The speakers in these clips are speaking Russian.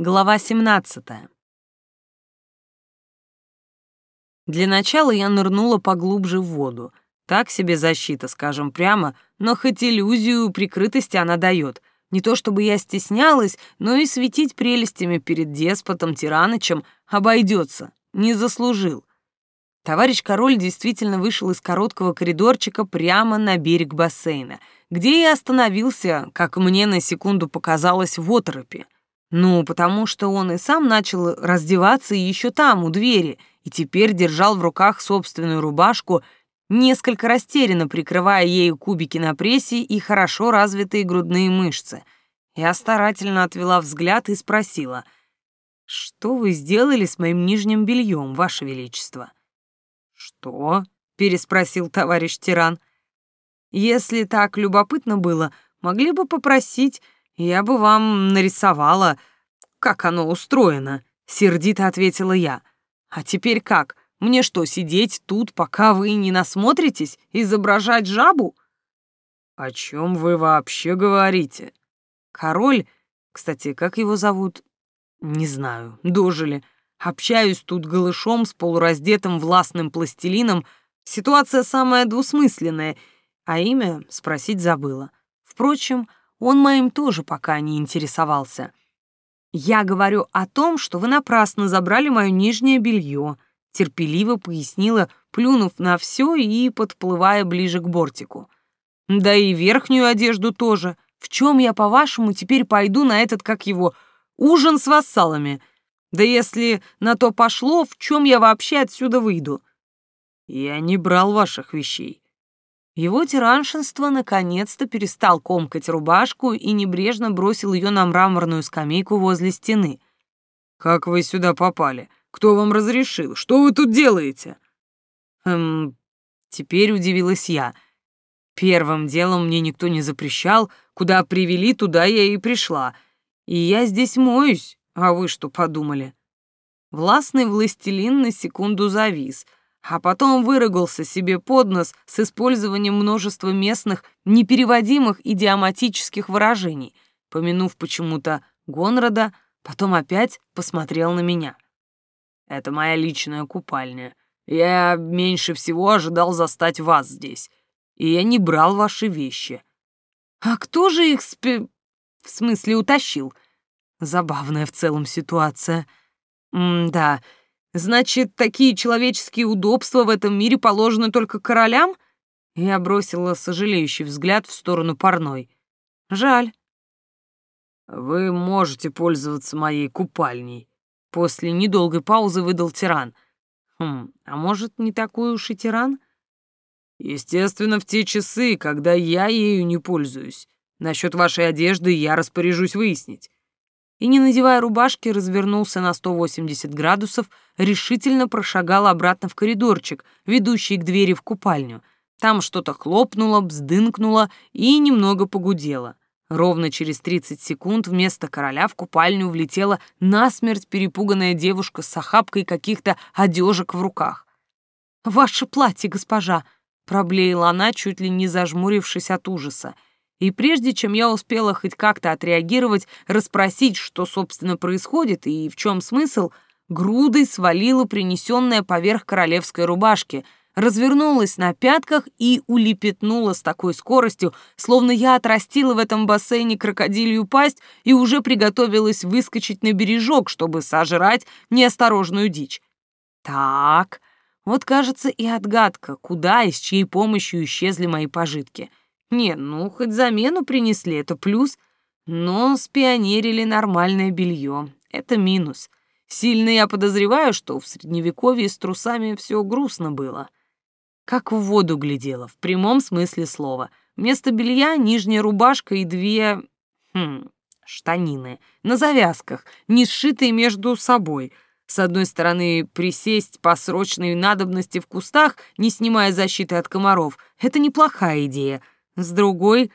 Глава 17. Для начала я нырнула поглубже в воду. Так себе защита, скажем прямо, но хоть иллюзию прикрытости она дает. Не то чтобы я стеснялась, но и светить прелестями перед деспотом Тиранычем обойдется. Не заслужил. Товарищ король действительно вышел из короткого коридорчика прямо на берег бассейна, где и остановился, как мне на секунду показалось, в оторопе. Ну, потому что он и сам начал раздеваться еще там, у двери, и теперь держал в руках собственную рубашку, несколько растерянно прикрывая ею кубики на прессе и хорошо развитые грудные мышцы. Я старательно отвела взгляд и спросила, «Что вы сделали с моим нижним бельем, Ваше Величество?» «Что?» — переспросил товарищ тиран. «Если так любопытно было, могли бы попросить я бы вам нарисовала, как оно устроено, сердито ответила я. А теперь как? Мне что, сидеть тут, пока вы не насмотритесь, изображать жабу? О чем вы вообще говорите? Король, кстати, как его зовут? Не знаю, дожили. Общаюсь тут голышом с полураздетым властным пластилином. Ситуация самая двусмысленная, а имя спросить забыла. Впрочем, он моим тоже пока не интересовался. «Я говорю о том, что вы напрасно забрали мое нижнее белье», терпеливо пояснила, плюнув на все и подплывая ближе к бортику. «Да и верхнюю одежду тоже. В чем я, по-вашему, теперь пойду на этот, как его, ужин с вассалами? Да если на то пошло, в чем я вообще отсюда выйду?» «Я не брал ваших вещей. Его тираншинство наконец-то перестал комкать рубашку и небрежно бросил ее на мраморную скамейку возле стены. «Как вы сюда попали? Кто вам разрешил? Что вы тут делаете?» «Эм...» Теперь удивилась я. Первым делом мне никто не запрещал, куда привели, туда я и пришла. И я здесь моюсь, а вы что подумали? Властный властелин на секунду завис — а потом выругался себе под нос с использованием множества местных, непереводимых идиоматических выражений, помянув почему-то Гонрада, потом опять посмотрел на меня. «Это моя личная купальня. Я меньше всего ожидал застать вас здесь, и я не брал ваши вещи». «А кто же их спи... в смысле утащил?» Забавная в целом ситуация. М-да, Значит, такие человеческие удобства в этом мире положены только королям? Я бросила сожалеющий взгляд в сторону парной. Жаль. Вы можете пользоваться моей купальней. После недолгой паузы выдал тиран. Хм, а может, не такой уж и тиран? Естественно, в те часы, когда я ею не пользуюсь. Насчет вашей одежды я распоряжусь выяснить и, не надевая рубашки, развернулся на 180 градусов, решительно прошагал обратно в коридорчик, ведущий к двери в купальню. Там что-то хлопнуло, бздынкнуло и немного погудело. Ровно через 30 секунд вместо короля в купальню влетела насмерть перепуганная девушка с охапкой каких-то одежек в руках. «Ваше платье, госпожа!» — проблеяла она, чуть ли не зажмурившись от ужаса. И прежде чем я успела хоть как-то отреагировать, расспросить, что, собственно, происходит и в чем смысл, грудой свалила принесенная поверх королевской рубашки, развернулась на пятках и улепетнула с такой скоростью, словно я отрастила в этом бассейне крокодилью пасть и уже приготовилась выскочить на бережок, чтобы сожрать неосторожную дичь. Так, вот кажется и отгадка, куда и с чьей помощью исчезли мои пожитки — не, ну, хоть замену принесли, это плюс. Но спионерили нормальное белье. Это минус. Сильно я подозреваю, что в Средневековье с трусами все грустно было. Как в воду глядела, в прямом смысле слова. Вместо белья нижняя рубашка и две... Хм, штанины. На завязках, не сшитые между собой. С одной стороны, присесть по срочной надобности в кустах, не снимая защиты от комаров, это неплохая идея — с другой...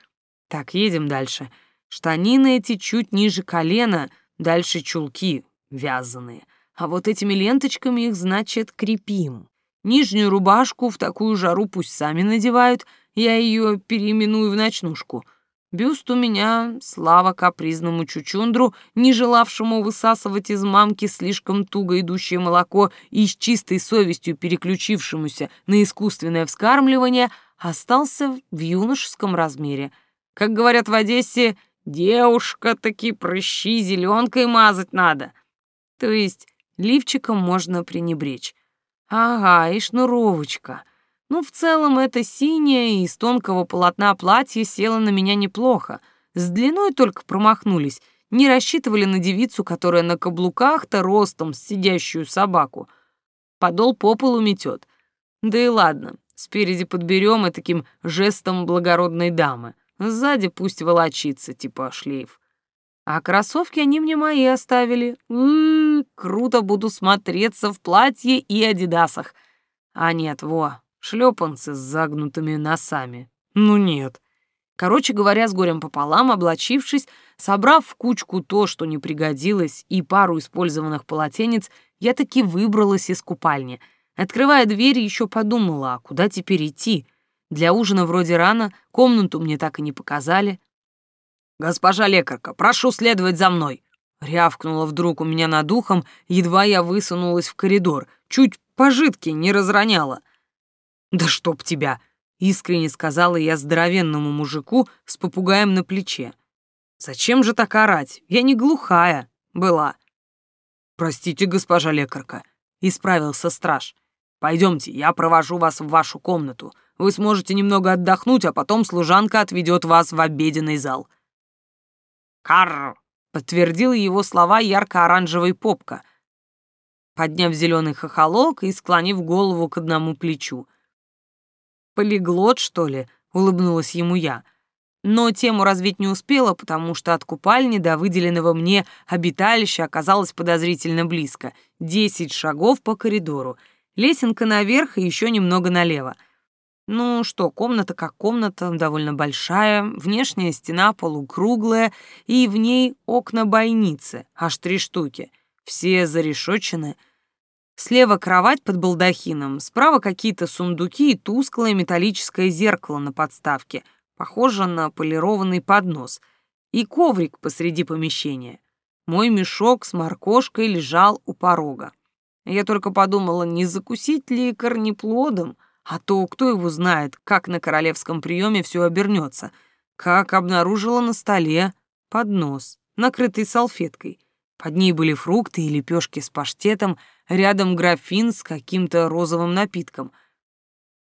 Так, едем дальше. Штанины эти чуть ниже колена, дальше чулки вязаные. А вот этими ленточками их, значит, крепим. Нижнюю рубашку в такую жару пусть сами надевают, я ее переименую в ночнушку. Бюст у меня, слава капризному чучундру, не желавшему высасывать из мамки слишком туго идущее молоко и с чистой совестью переключившемуся на искусственное вскармливание, остался в юношеском размере. Как говорят в Одессе, девушка таки прыщи зеленкой мазать надо. То есть лифчиком можно пренебречь. Ага, и шнуровочка. Ну, в целом, это синее из тонкого полотна платье село на меня неплохо. С длиной только промахнулись. Не рассчитывали на девицу, которая на каблуках-то ростом с сидящую собаку. Подол по полу метет. Да и ладно, спереди подберем и таким жестом благородной дамы. Сзади пусть волочится, типа шлейф. А кроссовки они мне мои оставили. У -у -у, круто буду смотреться в платье и адидасах. А нет, во, шлепанцы с загнутыми носами. Ну нет. Короче говоря, с горем пополам, облачившись, собрав в кучку то, что не пригодилось, и пару использованных полотенец, я таки выбралась из купальни. Открывая дверь, еще подумала, а куда теперь идти? Для ужина вроде рано, комнату мне так и не показали. «Госпожа лекарка, прошу следовать за мной!» Рявкнула вдруг у меня над ухом, едва я высунулась в коридор, чуть пожитки не разроняла. «Да чтоб тебя!» — искренне сказала я здоровенному мужику с попугаем на плече. «Зачем же так орать? Я не глухая была». «Простите, госпожа лекарка», — исправился страж. «Пойдемте, я провожу вас в вашу комнату. Вы сможете немного отдохнуть, а потом служанка отведет вас в обеденный зал». «Карр!» — подтвердил его слова ярко-оранжевый попка, подняв зеленый хохолок и склонив голову к одному плечу — Полиглот, что ли?» — улыбнулась ему я. Но тему развить не успела, потому что от купальни до выделенного мне обиталища оказалось подозрительно близко. Десять шагов по коридору. Лесенка наверх и еще немного налево. Ну что, комната как комната, довольно большая, внешняя стена полукруглая, и в ней окна-бойницы, аж три штуки. Все зарешочены — Слева кровать под балдахином, справа какие-то сундуки и тусклое металлическое зеркало на подставке, похоже на полированный поднос, и коврик посреди помещения. Мой мешок с моркошкой лежал у порога. Я только подумала, не закусить ли корнеплодом, а то кто его знает, как на королевском приеме все обернется, как обнаружила на столе поднос, накрытый салфеткой. Под ней были фрукты и лепешки с паштетом, рядом графин с каким-то розовым напитком.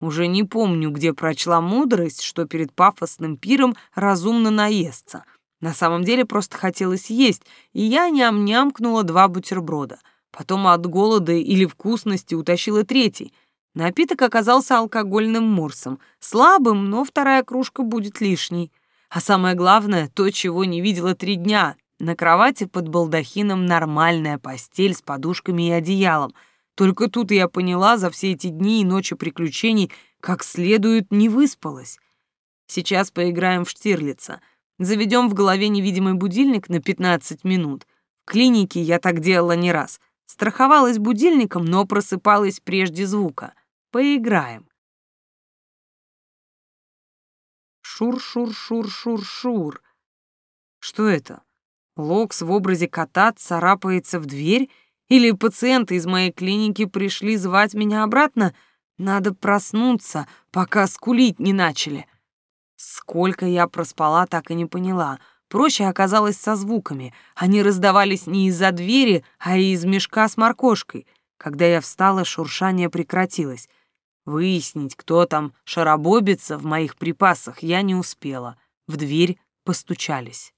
Уже не помню, где прочла мудрость, что перед пафосным пиром разумно наесться. На самом деле просто хотелось есть, и я ням-нямкнула два бутерброда. Потом от голода или вкусности утащила третий. Напиток оказался алкогольным морсом, слабым, но вторая кружка будет лишней. А самое главное, то, чего не видела три дня, на кровати под балдахином нормальная постель с подушками и одеялом. Только тут я поняла за все эти дни и ночи приключений, как следует не выспалась. Сейчас поиграем в Штирлица. Заведем в голове невидимый будильник на 15 минут. В клинике я так делала не раз. Страховалась будильником, но просыпалась прежде звука. Поиграем. Шур-шур-шур-шур-шур. Что это? Локс в образе кота царапается в дверь? Или пациенты из моей клиники пришли звать меня обратно? Надо проснуться, пока скулить не начали. Сколько я проспала, так и не поняла. Проще оказалось со звуками. Они раздавались не из-за двери, а из мешка с моркошкой. Когда я встала, шуршание прекратилось. Выяснить, кто там шаробобится в моих припасах, я не успела. В дверь постучались.